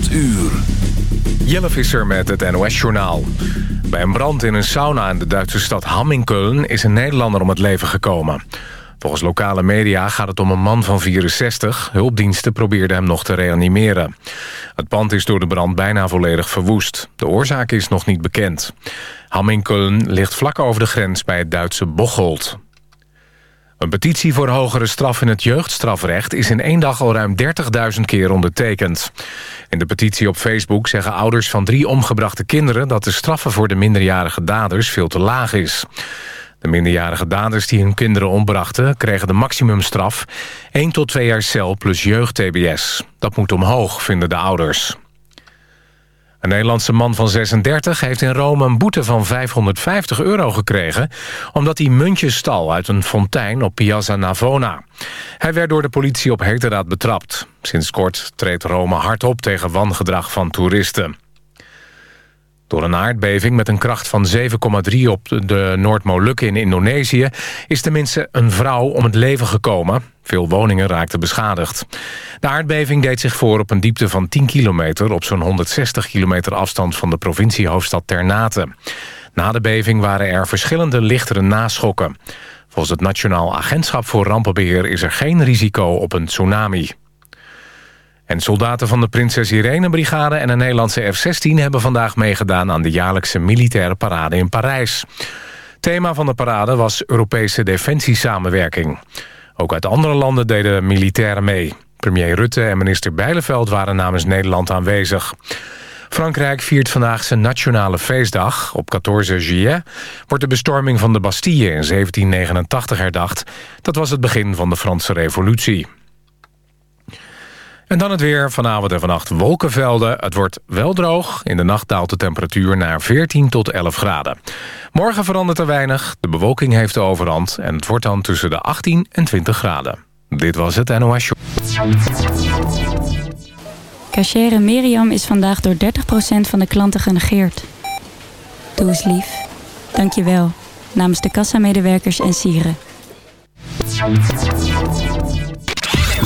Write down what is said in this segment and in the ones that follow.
8 uur. Jelle Visser met het NOS-journaal. Bij een brand in een sauna in de Duitse stad Hammingkeulen... is een Nederlander om het leven gekomen. Volgens lokale media gaat het om een man van 64. Hulpdiensten probeerden hem nog te reanimeren. Het pand is door de brand bijna volledig verwoest. De oorzaak is nog niet bekend. Hammingkeulen ligt vlak over de grens bij het Duitse Bocholt. Een petitie voor hogere straf in het jeugdstrafrecht... is in één dag al ruim 30.000 keer ondertekend. In de petitie op Facebook zeggen ouders van drie omgebrachte kinderen... dat de straffen voor de minderjarige daders veel te laag is. De minderjarige daders die hun kinderen ombrachten... kregen de maximumstraf 1 tot 2 jaar cel plus jeugd-TBS. Dat moet omhoog, vinden de ouders. Een Nederlandse man van 36 heeft in Rome een boete van 550 euro gekregen... omdat hij muntjes stal uit een fontein op Piazza Navona. Hij werd door de politie op heterdaad betrapt. Sinds kort treedt Rome hard op tegen wangedrag van toeristen. Door een aardbeving met een kracht van 7,3 op de Noord-Molukken in Indonesië... is tenminste een vrouw om het leven gekomen. Veel woningen raakten beschadigd. De aardbeving deed zich voor op een diepte van 10 kilometer... op zo'n 160 kilometer afstand van de provinciehoofdstad Ternate. Na de beving waren er verschillende lichtere naschokken. Volgens het Nationaal Agentschap voor Rampenbeheer... is er geen risico op een tsunami. En soldaten van de Prinses Irene Brigade en een Nederlandse F-16... hebben vandaag meegedaan aan de jaarlijkse militaire parade in Parijs. Thema van de parade was Europese defensiesamenwerking. Ook uit andere landen deden militairen mee. Premier Rutte en minister Bijleveld waren namens Nederland aanwezig. Frankrijk viert vandaag zijn nationale feestdag. Op 14 juillet wordt de bestorming van de Bastille in 1789 herdacht. Dat was het begin van de Franse revolutie. En dan het weer. Vanavond en vannacht wolkenvelden. Het wordt wel droog. In de nacht daalt de temperatuur naar 14 tot 11 graden. Morgen verandert er weinig. De bewolking heeft de overhand. En het wordt dan tussen de 18 en 20 graden. Dit was het NOS Show. Cachere Miriam is vandaag door 30% van de klanten genegeerd. Doe eens lief. Dank je wel. Namens de kassamedewerkers en sieren.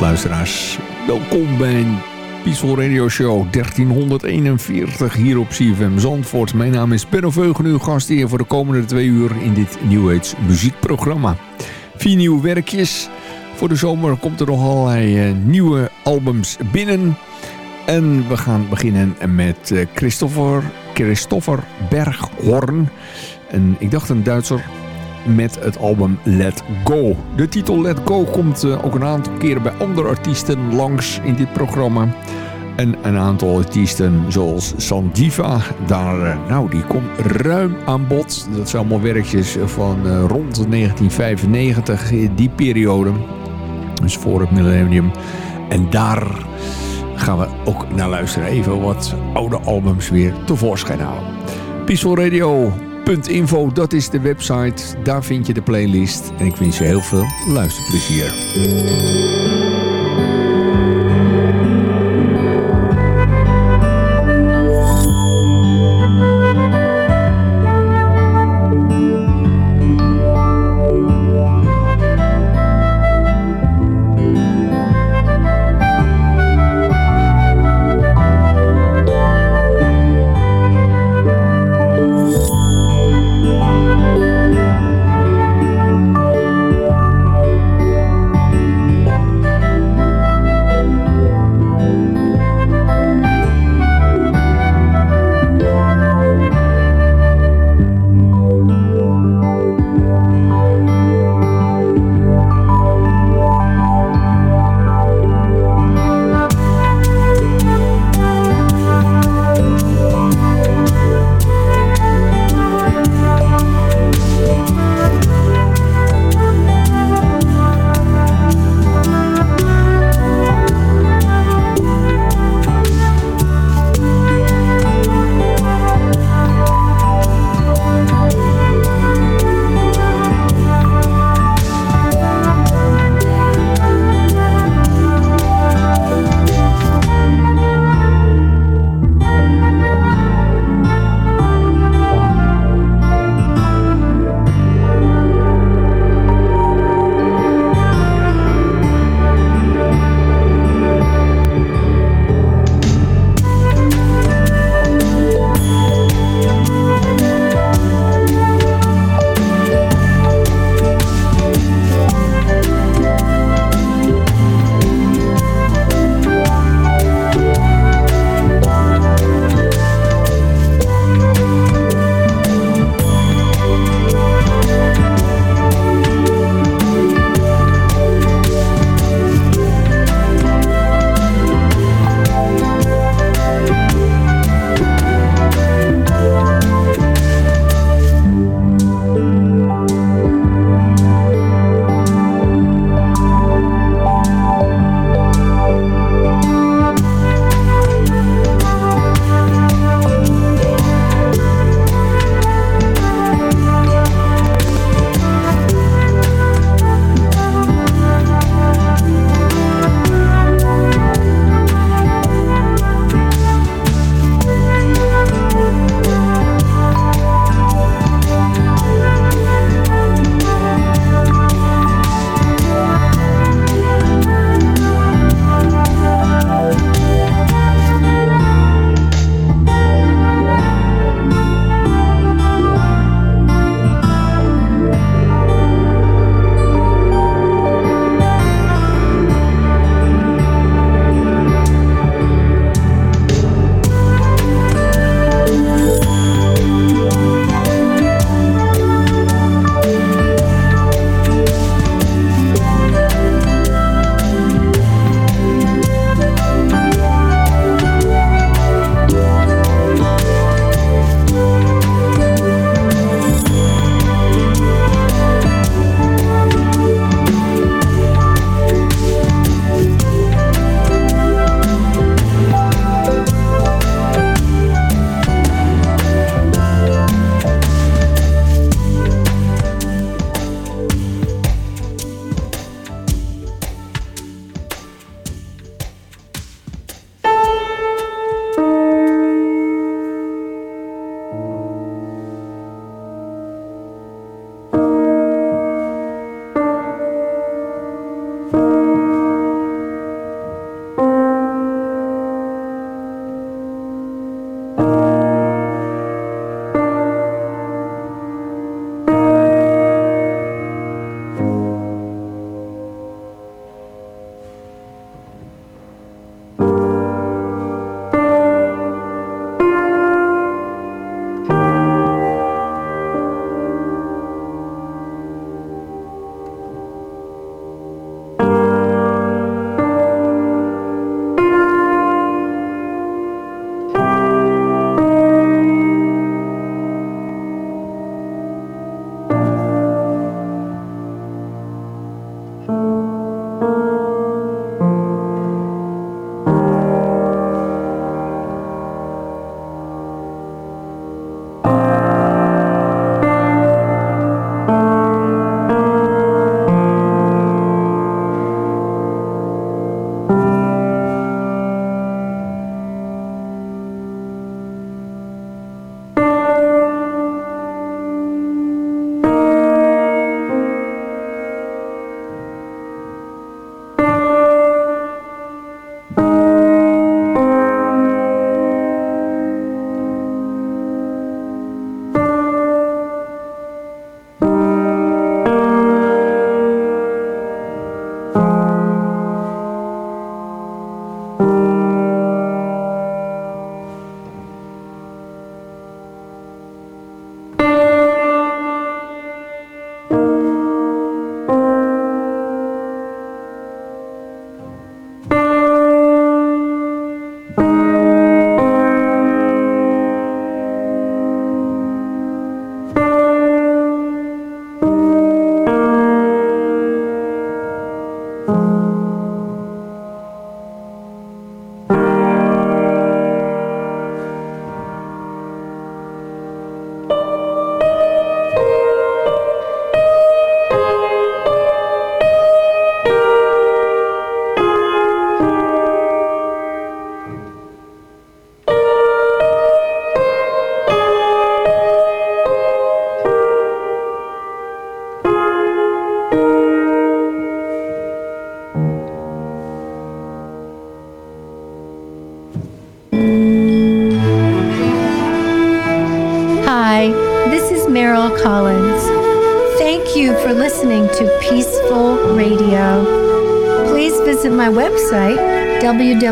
Luisteraars. Welkom bij Peaceful Radio Show 1341 hier op CFM Zandvoort. Mijn naam is Benno Veugen, uw gast hier voor de komende twee uur in dit New Age muziekprogramma. Vier nieuwe werkjes. Voor de zomer komt er nog allerlei eh, nieuwe albums binnen. En we gaan beginnen met eh, Christopher, Christopher Berghorn. En ik dacht een Duitser met het album Let Go. De titel Let Go komt uh, ook een aantal keren bij andere artiesten langs in dit programma. En een aantal artiesten zoals Sandiva, daar, uh, nou, die komt ruim aan bod. Dat zijn allemaal werkjes van uh, rond 1995, die periode. Dus voor het millennium. En daar gaan we ook naar luisteren. Even wat oude albums weer tevoorschijn halen. Peaceful Radio Info, dat is de website. Daar vind je de playlist. En ik wens je heel veel luisterplezier.